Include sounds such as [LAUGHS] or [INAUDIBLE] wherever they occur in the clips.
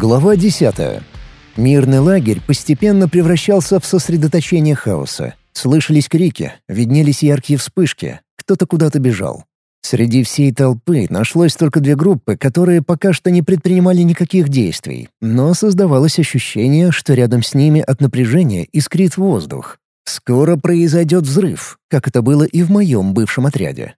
Глава 10. Мирный лагерь постепенно превращался в сосредоточение хаоса. Слышались крики, виднелись яркие вспышки, кто-то куда-то бежал. Среди всей толпы нашлось только две группы, которые пока что не предпринимали никаких действий, но создавалось ощущение, что рядом с ними от напряжения искрит воздух. Скоро произойдет взрыв, как это было и в моем бывшем отряде.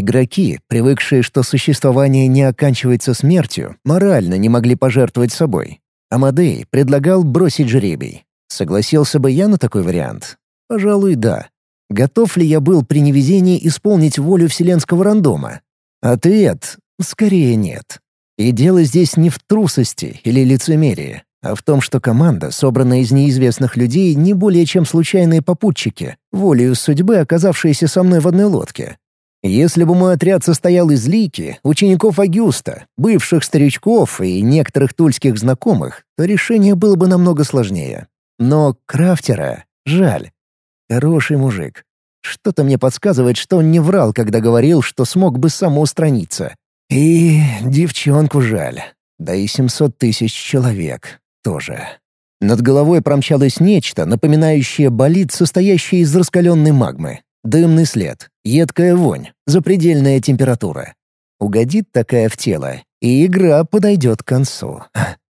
Игроки, привыкшие, что существование не оканчивается смертью, морально не могли пожертвовать собой. Амадей предлагал бросить жребий. Согласился бы я на такой вариант? Пожалуй, да. Готов ли я был при невезении исполнить волю вселенского рандома? Ответ — скорее нет. И дело здесь не в трусости или лицемерии, а в том, что команда, собранная из неизвестных людей, не более чем случайные попутчики, волею судьбы оказавшиеся со мной в одной лодке. Если бы мой отряд состоял из Лики, учеников Агюста, бывших старичков и некоторых тульских знакомых, то решение было бы намного сложнее. Но Крафтера жаль. Хороший мужик. Что-то мне подсказывает, что он не врал, когда говорил, что смог бы самоустраниться. И девчонку жаль. Да и 700 тысяч человек тоже. Над головой промчалось нечто, напоминающее болид, состоящий из раскаленной магмы. Дымный след, едкая вонь, запредельная температура. Угодит такая в тело, и игра подойдет к концу.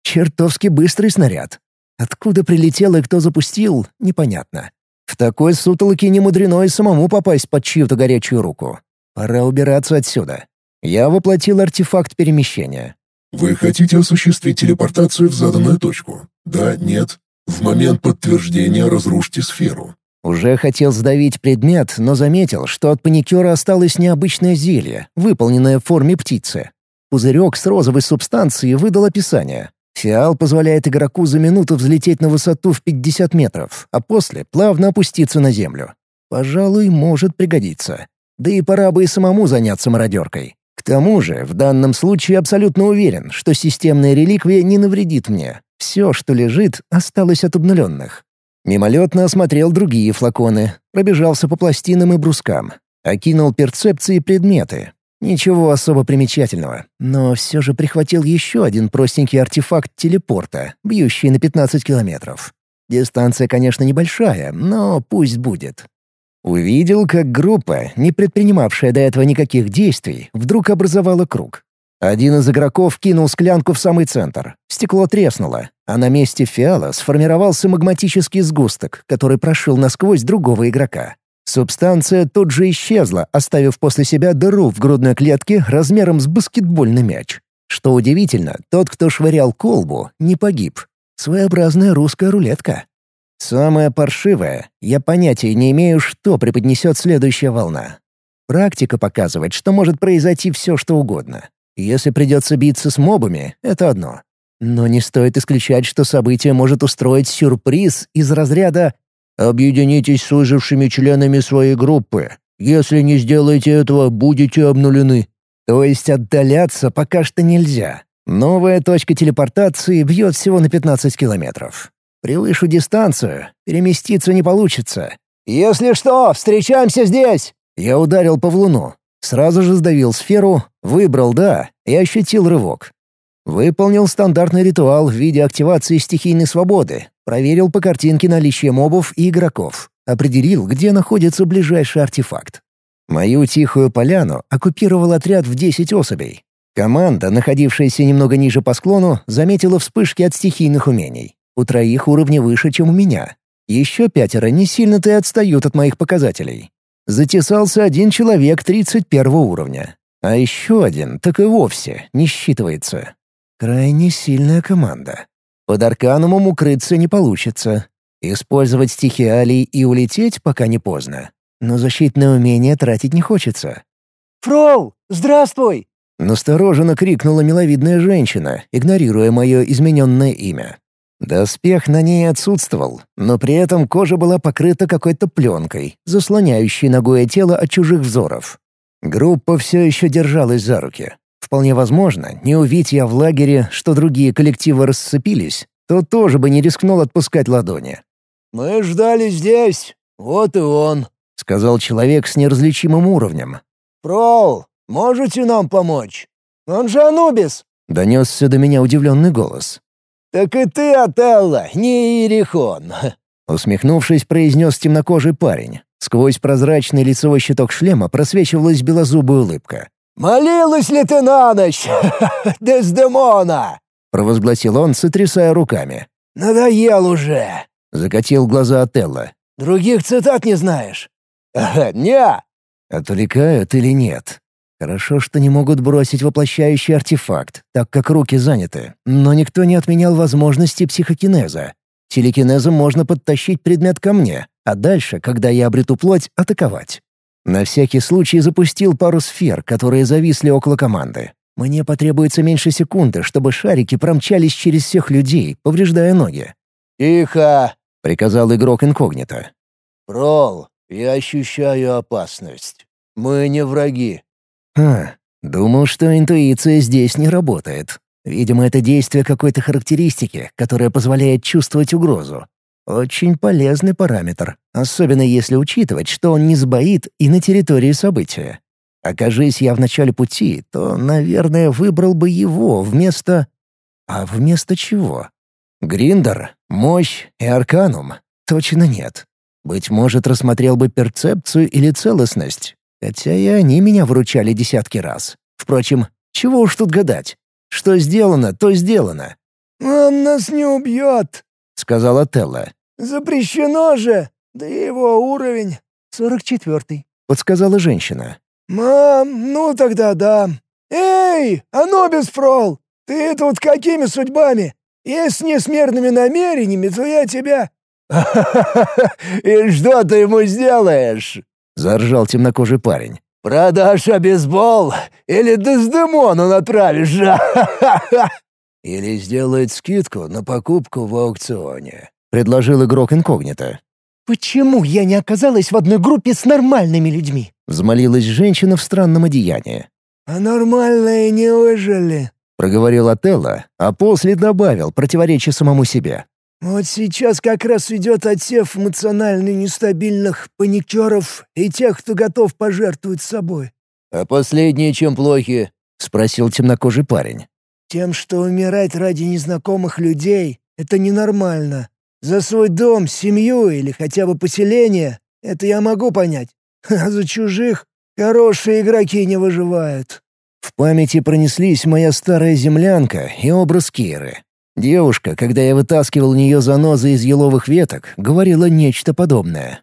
Чертовски быстрый снаряд. Откуда прилетел и кто запустил, непонятно. В такой сутолоке не мудрено и самому попасть под чью-то горячую руку. Пора убираться отсюда. Я воплотил артефакт перемещения. «Вы хотите осуществить телепортацию в заданную точку? Да, нет? В момент подтверждения разрушьте сферу. Уже хотел сдавить предмет, но заметил, что от паникера осталось необычное зелье, выполненное в форме птицы. Пузырек с розовой субстанцией выдал описание. Фиал позволяет игроку за минуту взлететь на высоту в 50 метров, а после плавно опуститься на землю. Пожалуй, может пригодиться. Да и пора бы и самому заняться мародеркой. К тому же, в данном случае абсолютно уверен, что системная реликвия не навредит мне. Все, что лежит, осталось от обнуленных. Мимолетно осмотрел другие флаконы, пробежался по пластинам и брускам, окинул перцепции предметы. Ничего особо примечательного, но все же прихватил еще один простенький артефакт телепорта, бьющий на 15 километров. Дистанция, конечно, небольшая, но пусть будет. Увидел, как группа, не предпринимавшая до этого никаких действий, вдруг образовала круг. Один из игроков кинул склянку в самый центр. Стекло треснуло, а на месте фиала сформировался магматический сгусток, который прошил насквозь другого игрока. Субстанция тут же исчезла, оставив после себя дыру в грудной клетке размером с баскетбольный мяч. Что удивительно, тот, кто швырял колбу, не погиб. Своеобразная русская рулетка. Самое паршивое, я понятия не имею, что преподнесет следующая волна. Практика показывает, что может произойти все, что угодно. Если придется биться с мобами, это одно. Но не стоит исключать, что событие может устроить сюрприз из разряда «Объединитесь с выжившими членами своей группы. Если не сделаете этого, будете обнулены». То есть отдаляться пока что нельзя. Новая точка телепортации бьет всего на 15 километров. Превышу дистанцию, переместиться не получится. «Если что, встречаемся здесь!» Я ударил по влуну. Сразу же сдавил сферу, выбрал «да» и ощутил рывок. Выполнил стандартный ритуал в виде активации стихийной свободы, проверил по картинке наличие мобов и игроков, определил, где находится ближайший артефакт. Мою тихую поляну оккупировал отряд в 10 особей. Команда, находившаяся немного ниже по склону, заметила вспышки от стихийных умений. У троих уровни выше, чем у меня. Еще пятеро не сильно-то и отстают от моих показателей. Затесался один человек 31 уровня. А еще один так и вовсе не считывается. Крайне сильная команда. Под Арканумом укрыться не получится. Использовать стихиалий и улететь пока не поздно. Но защитное умение тратить не хочется. «Фрол, здравствуй!» Настороженно крикнула миловидная женщина, игнорируя мое измененное имя. Доспех на ней отсутствовал, но при этом кожа была покрыта какой-то пленкой, заслоняющей ногое тело от чужих взоров. Группа все еще держалась за руки. Вполне возможно, не увидь я в лагере, что другие коллективы расцепились, то тоже бы не рискнул отпускать ладони. «Мы ждали здесь, вот и он», — сказал человек с неразличимым уровнем. «Прол, можете нам помочь? Он же Анубис!» — донесся до меня удивленный голос. «Так и ты, Отелло, не Иерихон!» Усмехнувшись, произнес темнокожий парень. Сквозь прозрачный лицевой щиток шлема просвечивалась белозубая улыбка. «Молилась ли ты на ночь, [LAUGHS] Дездемона?» — провозгласил он, сотрясая руками. «Надоел уже!» — закатил глаза Отелло. «Других цитат не знаешь?» «Не!» Отвлекают или нет? Хорошо, что не могут бросить воплощающий артефакт, так как руки заняты. Но никто не отменял возможности психокинеза. Телекинезом можно подтащить предмет ко мне, а дальше, когда я обрету плоть, атаковать. На всякий случай запустил пару сфер, которые зависли около команды. Мне потребуется меньше секунды, чтобы шарики промчались через всех людей, повреждая ноги. «Тихо!» — приказал игрок инкогнито. «Прол, я ощущаю опасность. Мы не враги». «А, думал, что интуиция здесь не работает. Видимо, это действие какой-то характеристики, которая позволяет чувствовать угрозу. Очень полезный параметр, особенно если учитывать, что он не сбоит и на территории события. Окажись я в начале пути, то, наверное, выбрал бы его вместо... А вместо чего? Гриндер, мощь и арканум? Точно нет. Быть может, рассмотрел бы перцепцию или целостность, хотя и они меня вручали десятки раз. Впрочем, чего уж тут гадать. Что сделано, то сделано. «Он нас не убьет», — сказала Телла. «Запрещено же! Да и его уровень...» «Сорок четвертый», — подсказала женщина. «Мам, ну тогда да. Эй, Анубис Фрол, ты тут какими судьбами? Если не смертными намерениями, то я тебя...» [LAUGHS] «И что ты ему сделаешь?» — заржал темнокожий парень. «Продашь обезбол или Дездемону направишь?» «Или сделает скидку на покупку в аукционе», — предложил игрок инкогнито. «Почему я не оказалась в одной группе с нормальными людьми?» — взмолилась женщина в странном одеянии. «А нормальные не выжили», — проговорил Отелло, а после добавил, противоречия самому себе. Вот сейчас как раз идет отсев эмоционально нестабильных паникеров и тех, кто готов пожертвовать собой. «А последние чем плохи?» — спросил темнокожий парень. «Тем, что умирать ради незнакомых людей — это ненормально. За свой дом, семью или хотя бы поселение — это я могу понять. [LAUGHS] А за чужих хорошие игроки не выживают». В памяти пронеслись моя старая землянка и образ Киры. Девушка, когда я вытаскивал нее занозы из еловых веток, говорила нечто подобное.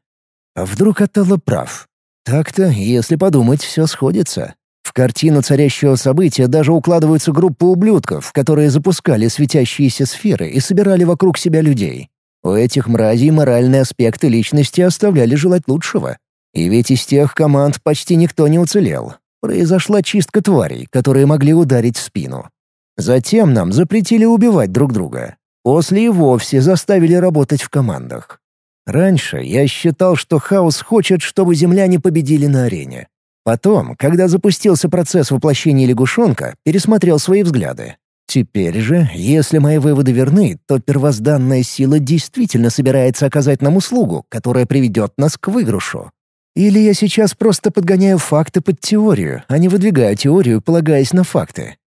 А вдруг Ателло прав? Так-то, если подумать, все сходится. В картину царящего события даже укладываются группы ублюдков, которые запускали светящиеся сферы и собирали вокруг себя людей. У этих мразей моральные аспекты личности оставляли желать лучшего. И ведь из тех команд почти никто не уцелел. Произошла чистка тварей, которые могли ударить в спину. Затем нам запретили убивать друг друга. После и вовсе заставили работать в командах. Раньше я считал, что хаос хочет, чтобы земляне победили на арене. Потом, когда запустился процесс воплощения лягушонка, пересмотрел свои взгляды. Теперь же, если мои выводы верны, то первозданная сила действительно собирается оказать нам услугу, которая приведет нас к выигрышу. Или я сейчас просто подгоняю факты под теорию, а не выдвигаю теорию, полагаясь на факты.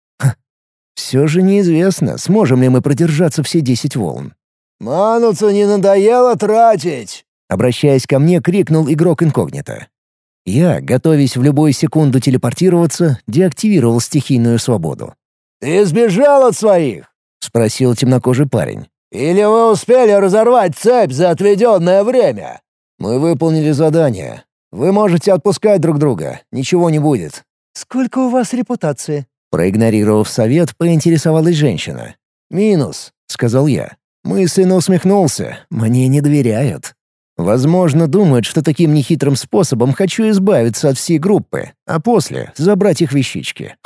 Все же неизвестно, сможем ли мы продержаться все десять волн. «Мануцу не надоело тратить!» Обращаясь ко мне, крикнул игрок инкогнито. Я, готовясь в любую секунду телепортироваться, деактивировал стихийную свободу. «Ты сбежал от своих?» — спросил темнокожий парень. «Или вы успели разорвать цепь за отведенное время?» «Мы выполнили задание. Вы можете отпускать друг друга. Ничего не будет». «Сколько у вас репутации?» Проигнорировав совет, поинтересовалась женщина. «Минус», — сказал я. Мысленно усмехнулся. «Мне не доверяют». Возможно, думают, что таким нехитрым способом хочу избавиться от всей группы, а после — забрать их вещички.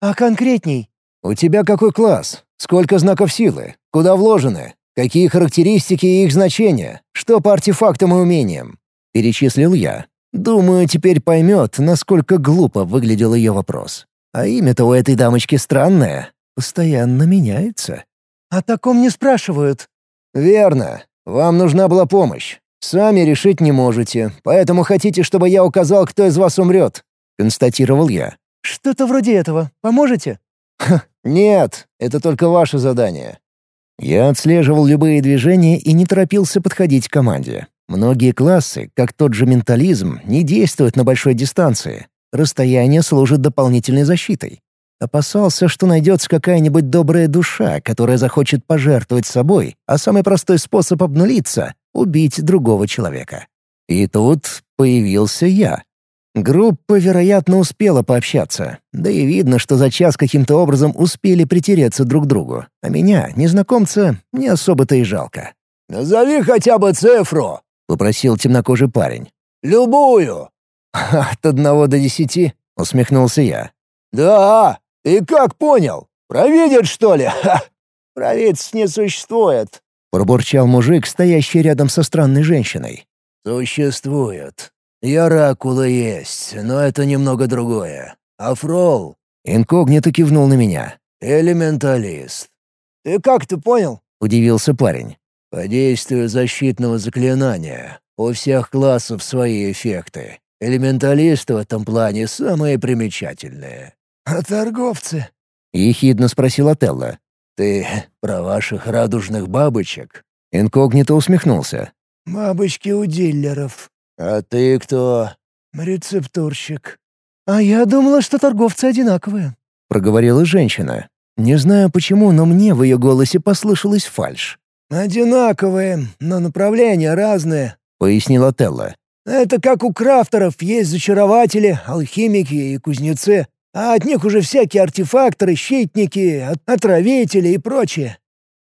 «А конкретней?» «У тебя какой класс? Сколько знаков силы? Куда вложены? Какие характеристики и их значения? Что по артефактам и умениям?» Перечислил я. Думаю, теперь поймет, насколько глупо выглядел ее вопрос. А имя-то у этой дамочки странное. Постоянно меняется. «О таком не спрашивают». «Верно. Вам нужна была помощь. Сами решить не можете, поэтому хотите, чтобы я указал, кто из вас умрет», — констатировал я. «Что-то вроде этого. Поможете?» «Нет, это только ваше задание». Я отслеживал любые движения и не торопился подходить к команде. Многие классы, как тот же ментализм, не действуют на большой дистанции. Расстояние служит дополнительной защитой. Опасался, что найдется какая-нибудь добрая душа, которая захочет пожертвовать собой, а самый простой способ обнулиться — убить другого человека. И тут появился я. Группа, вероятно, успела пообщаться. Да и видно, что за час каким-то образом успели притереться друг к другу. А меня, незнакомца, не особо-то и жалко. «Назови хотя бы цифру», — попросил темнокожий парень. «Любую». [LAUGHS] «От одного до десяти?» — усмехнулся я. «Да, и как понял? Провидит, что ли? [LAUGHS] Ха! Провидц не существует», — пробурчал мужик, стоящий рядом со странной женщиной. «Существует. Яракула есть, но это немного другое. А Фрол...» Инкогнито кивнул на меня. «Элементалист». «Ты как ты понял?» — удивился парень. «По действию защитного заклинания. У всех классов свои эффекты. Элементалисты в этом плане самые примечательные». «А торговцы?» — ехидно спросил Отелло. «Ты про ваших радужных бабочек?» Инкогнито усмехнулся. «Бабочки у дилеров. А ты кто?» «Рецептурщик». «А я думала, что торговцы одинаковые», — проговорила женщина. Не знаю почему, но мне в ее голосе послышалась фальшь. «Одинаковые, но направления разные», — пояснила Телла. «Это как у крафтеров есть зачарователи, алхимики и кузнецы, а от них уже всякие артефакторы, щитники, отравители и прочее.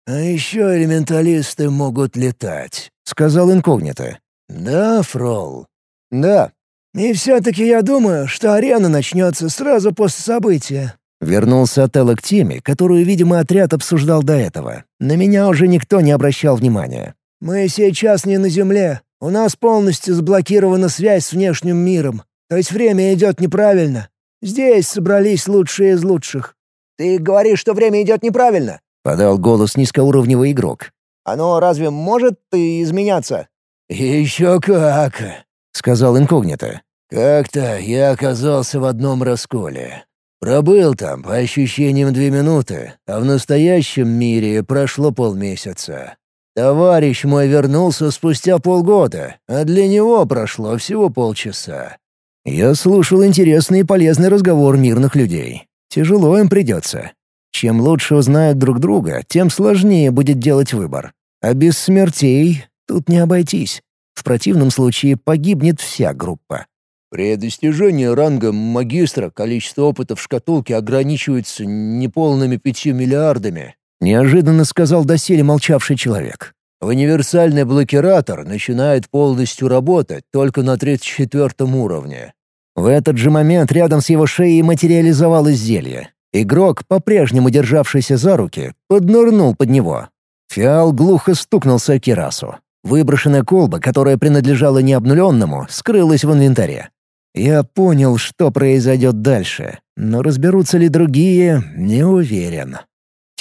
А еще элементалисты могут летать», — сказал инкогнито. «Да, Фрол?» «Да». «И все-таки я думаю, что арена начнется сразу после события». Вернулся Отелло к теме, которую, видимо, отряд обсуждал до этого. На меня уже никто не обращал внимания. «Мы сейчас не на Земле. У нас полностью заблокирована связь с внешним миром. То есть время идет неправильно. Здесь собрались лучшие из лучших». «Ты говоришь, что время идет неправильно?» — подал голос низкоуровневый игрок. «Оно разве может изменяться?» «Еще как!» — сказал инкогнито. «Как-то я оказался в одном расколе. Пробыл там, по ощущениям, две минуты, а в настоящем мире прошло полмесяца. Товарищ мой вернулся спустя полгода, а для него прошло всего полчаса. Я слушал интересный и полезный разговор мирных людей. Тяжело им придется. Чем лучше узнают друг друга, тем сложнее будет делать выбор. А без смертей Тут не обойтись. В противном случае погибнет вся группа. При достижении ранга магистра количество опыта в шкатулке ограничивается неполными пятью миллиардами. Неожиданно сказал доселе молчавший человек. Универсальный блокиратор начинает полностью работать только на 34 уровне. В этот же момент рядом с его шеей материализовалось зелье. Игрок, по-прежнему державшийся за руки, поднырнул под него. Фиал глухо стукнулся о кирасу. Выброшенная колба, которая принадлежала необнуленному, скрылась в инвентаре. Я понял, что произойдет дальше, но разберутся ли другие, не уверен.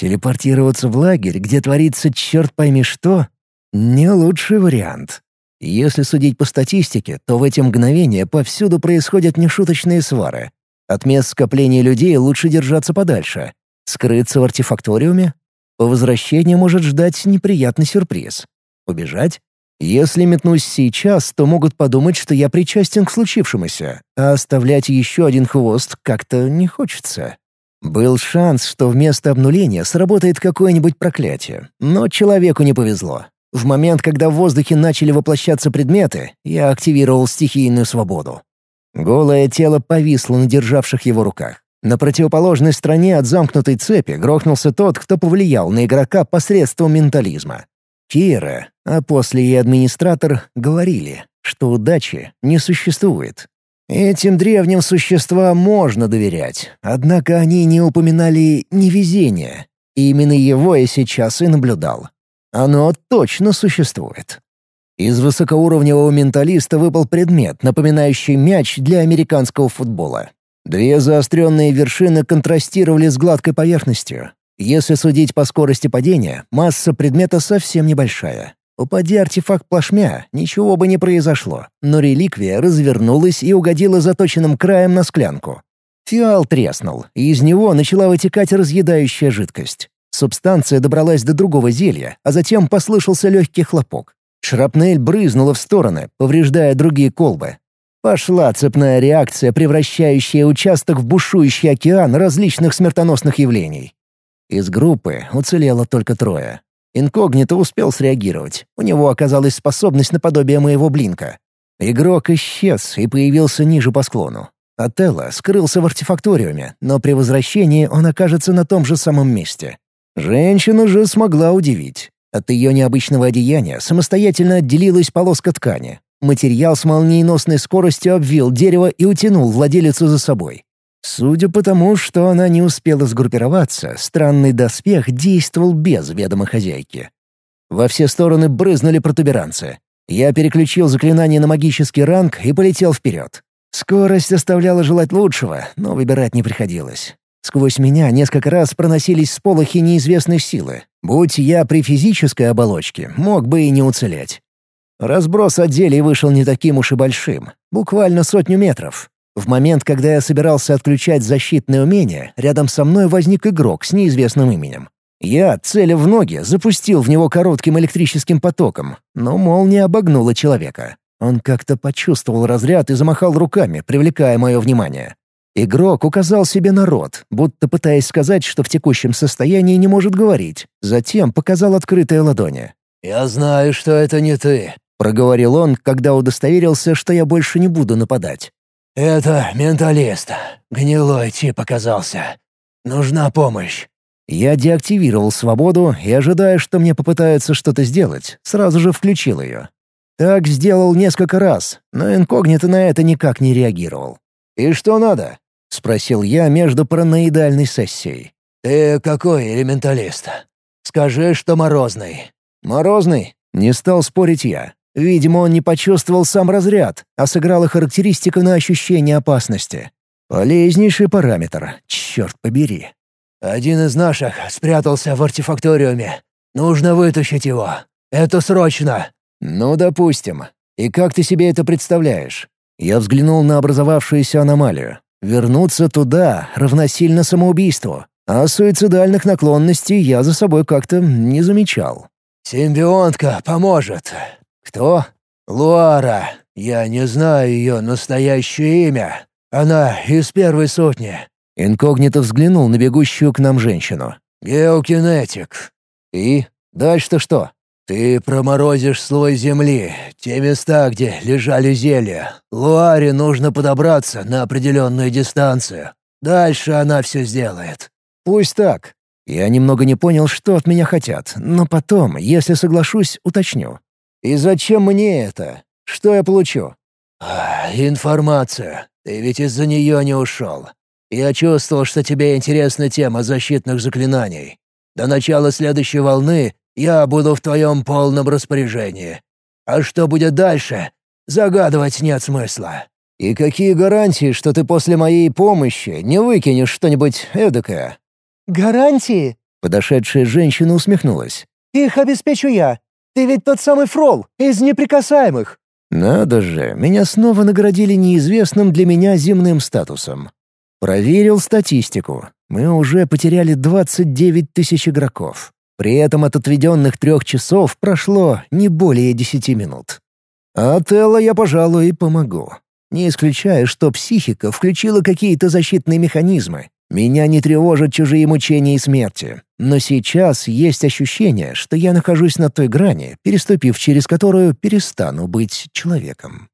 Телепортироваться в лагерь, где творится черт пойми что, не лучший вариант. Если судить по статистике, то в эти мгновения повсюду происходят нешуточные свары. От мест скопления людей лучше держаться подальше. Скрыться в артефакториуме? По возвращении может ждать неприятный сюрприз. Убежать? Если метнусь сейчас, то могут подумать, что я причастен к случившемуся, а оставлять еще один хвост как-то не хочется. Был шанс, что вместо обнуления сработает какое-нибудь проклятие, но человеку не повезло. В момент, когда в воздухе начали воплощаться предметы, я активировал стихийную свободу. Голое тело повисло на державших его руках. На противоположной стороне от замкнутой цепи грохнулся тот, кто повлиял на игрока посредством ментализма. Кира, а после и администратор говорили, что удачи не существует. Этим древним существам можно доверять, однако они не упоминали невезение. И именно его я сейчас и наблюдал. Оно точно существует. Из высокоуровневого менталиста выпал предмет, напоминающий мяч для американского футбола. Две заостренные вершины контрастировали с гладкой поверхностью, если судить по скорости падения, масса предмета совсем небольшая. Упади артефакт плашмя, ничего бы не произошло, но реликвия развернулась и угодила заточенным краем на склянку. Фиал треснул, и из него начала вытекать разъедающая жидкость. Субстанция добралась до другого зелья, а затем послышался легкий хлопок. Шрапнель брызнула в стороны, повреждая другие колбы. Пошла цепная реакция, превращающая участок в бушующий океан различных смертоносных явлений. Из группы уцелело только трое. Инкогнито успел среагировать. У него оказалась способность наподобие моего блинка. Игрок исчез и появился ниже по склону. Отелло скрылся в артефакториуме, но при возвращении он окажется на том же самом месте. Женщина же смогла удивить. От ее необычного одеяния самостоятельно отделилась полоска ткани. Материал с молниеносной скоростью обвил дерево и утянул владелицу за собой. Судя по тому, что она не успела сгруппироваться, странный доспех действовал без ведома хозяйки. Во все стороны брызнули протуберанцы. Я переключил заклинание на магический ранг и полетел вперед. Скорость оставляла желать лучшего, но выбирать не приходилось. Сквозь меня несколько раз проносились сполохи неизвестной силы. Будь я при физической оболочке, мог бы и не уцелеть. Разброс отделей вышел не таким уж и большим, буквально сотню метров. В момент, когда я собирался отключать защитное умение, рядом со мной возник игрок с неизвестным именем. Я, целя в ноги, запустил в него коротким электрическим потоком, но молния обогнула человека. Он как-то почувствовал разряд и замахал руками, привлекая мое внимание. Игрок указал себе на рот, будто пытаясь сказать, что в текущем состоянии не может говорить. Затем показал открытые ладони. «Я знаю, что это не ты», — проговорил он, когда удостоверился, что я больше не буду нападать. «Это менталист. Гнилой тип оказался. Нужна помощь». Я деактивировал свободу и, ожидая, что мне попытаются что-то сделать, сразу же включил ее. Так сделал несколько раз, но инкогнито на это никак не реагировал. «И что надо?» — спросил я между параноидальной сессией. «Ты какой элементалист? Скажи, что морозный». «Морозный?» — не стал спорить я. Видимо, он не почувствовал сам разряд, а сыграла характеристика на ощущение опасности. Полезнейший параметр, черт побери. «Один из наших спрятался в артефакториуме. Нужно вытащить его. Это срочно!» «Ну, допустим. И как ты себе это представляешь?» Я взглянул на образовавшуюся аномалию. Вернуться туда равносильно самоубийству, а суицидальных наклонностей я за собой как-то не замечал. «Симбионтка поможет», «Кто?» «Луара. Я не знаю ее настоящее имя. Она из первой сотни». Инкогнито взглянул на бегущую к нам женщину. «Геокинетик». «И? Дальше-то что?» «Ты проморозишь слой земли, те места, где лежали зелья. Луаре нужно подобраться на определенную дистанцию. Дальше она все сделает». «Пусть так. Я немного не понял, что от меня хотят, но потом, если соглашусь, уточню. «И зачем мне это? Что я получу?» а, «Информацию. Ты ведь из-за нее не ушел. Я чувствовал, что тебе интересна тема защитных заклинаний. До начала следующей волны я буду в твоем полном распоряжении. А что будет дальше, загадывать нет смысла». «И какие гарантии, что ты после моей помощи не выкинешь что-нибудь эдакое?» «Гарантии?» — подошедшая женщина усмехнулась. «Их обеспечу я. Ты ведь тот самый Фрол, из неприкасаемых!» «Надо же, меня снова наградили неизвестным для меня земным статусом. Проверил статистику. Мы уже потеряли 29 тысяч игроков. При этом от отведенных трех часов прошло не более десяти минут. А Телла я, пожалуй, помогу. Не исключаю, что психика включила какие-то защитные механизмы, меня не тревожат чужие мучения и смерти. Но сейчас есть ощущение, что я нахожусь на той грани, переступив через которую перестану быть человеком.